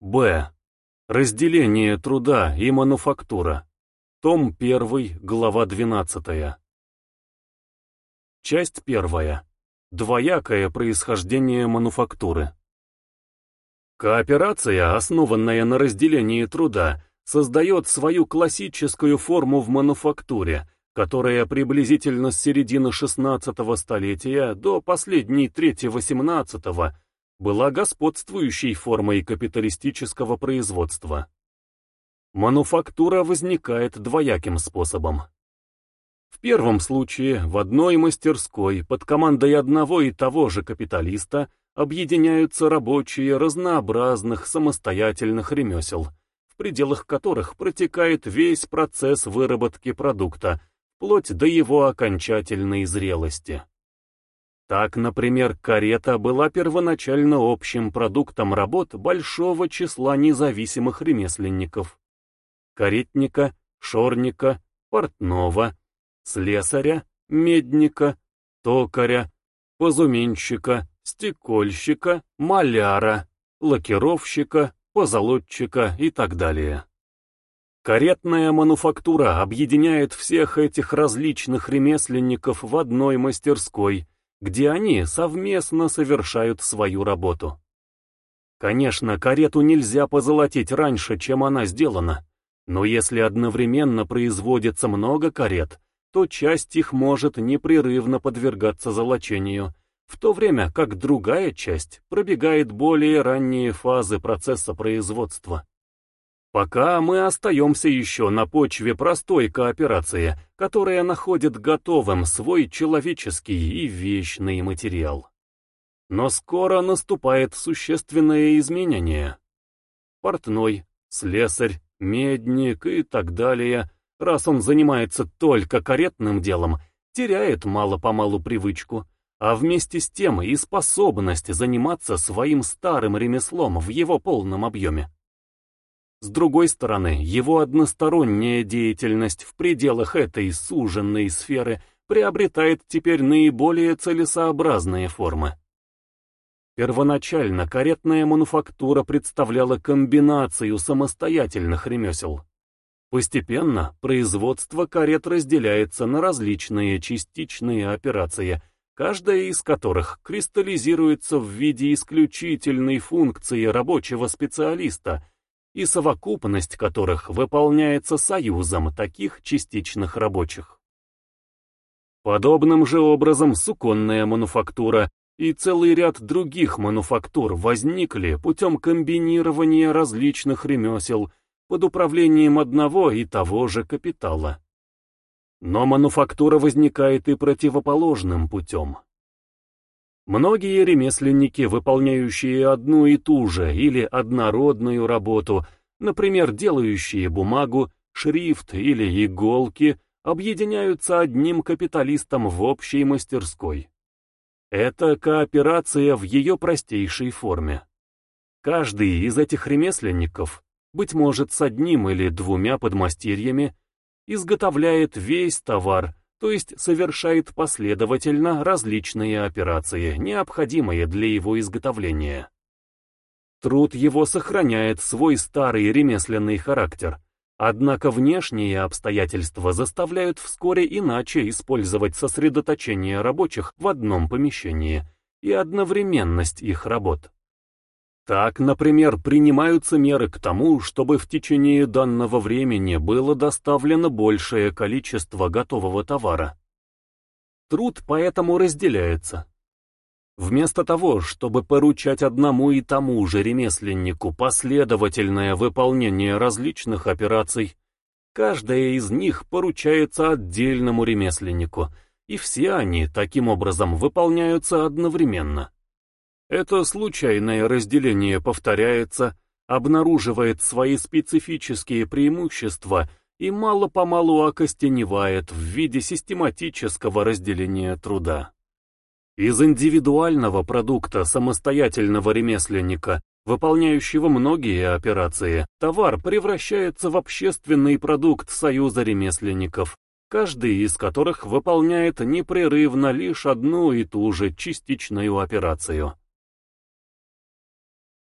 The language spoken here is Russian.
Б. Разделение труда и мануфактура. Том 1, глава 12. Часть 1. Двоякое происхождение мануфактуры. Кооперация, основанная на разделении труда, создает свою классическую форму в мануфактуре, которая приблизительно с середины XVI столетия до последней трети XVIII была господствующей формой капиталистического производства. Мануфактура возникает двояким способом. В первом случае в одной мастерской под командой одного и того же капиталиста объединяются рабочие разнообразных самостоятельных ремесел, в пределах которых протекает весь процесс выработки продукта, вплоть до его окончательной зрелости. Так, например, карета была первоначально общим продуктом работ большого числа независимых ремесленников. Каретника, шорника, портного, слесаря, медника, токаря, позуменщика, стекольщика, маляра, лакировщика, позолотчика и так далее. Каретная мануфактура объединяет всех этих различных ремесленников в одной мастерской – где они совместно совершают свою работу. Конечно, карету нельзя позолотить раньше, чем она сделана, но если одновременно производится много карет, то часть их может непрерывно подвергаться золочению, в то время как другая часть пробегает более ранние фазы процесса производства. Пока мы остаемся еще на почве простой кооперации, которая находит готовым свой человеческий и вечный материал. Но скоро наступает существенное изменение. Портной, слесарь, медник и так далее, раз он занимается только каретным делом, теряет мало-помалу привычку, а вместе с тем и способность заниматься своим старым ремеслом в его полном объеме. С другой стороны, его односторонняя деятельность в пределах этой суженной сферы приобретает теперь наиболее целесообразные формы. Первоначально каретная мануфактура представляла комбинацию самостоятельных ремесел. Постепенно производство карет разделяется на различные частичные операции, каждая из которых кристаллизируется в виде исключительной функции рабочего специалиста – и совокупность которых выполняется союзом таких частичных рабочих. Подобным же образом суконная мануфактура и целый ряд других мануфактур возникли путем комбинирования различных ремесел под управлением одного и того же капитала. Но мануфактура возникает и противоположным путем. Многие ремесленники, выполняющие одну и ту же или однородную работу, например, делающие бумагу, шрифт или иголки, объединяются одним капиталистом в общей мастерской. Это кооперация в ее простейшей форме. Каждый из этих ремесленников, быть может с одним или двумя подмастерьями, изготовляет весь товар, то есть совершает последовательно различные операции, необходимые для его изготовления. Труд его сохраняет свой старый ремесленный характер, однако внешние обстоятельства заставляют вскоре иначе использовать сосредоточение рабочих в одном помещении и одновременность их работ. Так, например, принимаются меры к тому, чтобы в течение данного времени было доставлено большее количество готового товара. Труд поэтому разделяется. Вместо того, чтобы поручать одному и тому же ремесленнику последовательное выполнение различных операций, каждая из них поручается отдельному ремесленнику, и все они таким образом выполняются одновременно. Это случайное разделение повторяется, обнаруживает свои специфические преимущества и мало-помалу окостеневает в виде систематического разделения труда. Из индивидуального продукта самостоятельного ремесленника, выполняющего многие операции, товар превращается в общественный продукт союза ремесленников, каждый из которых выполняет непрерывно лишь одну и ту же частичную операцию.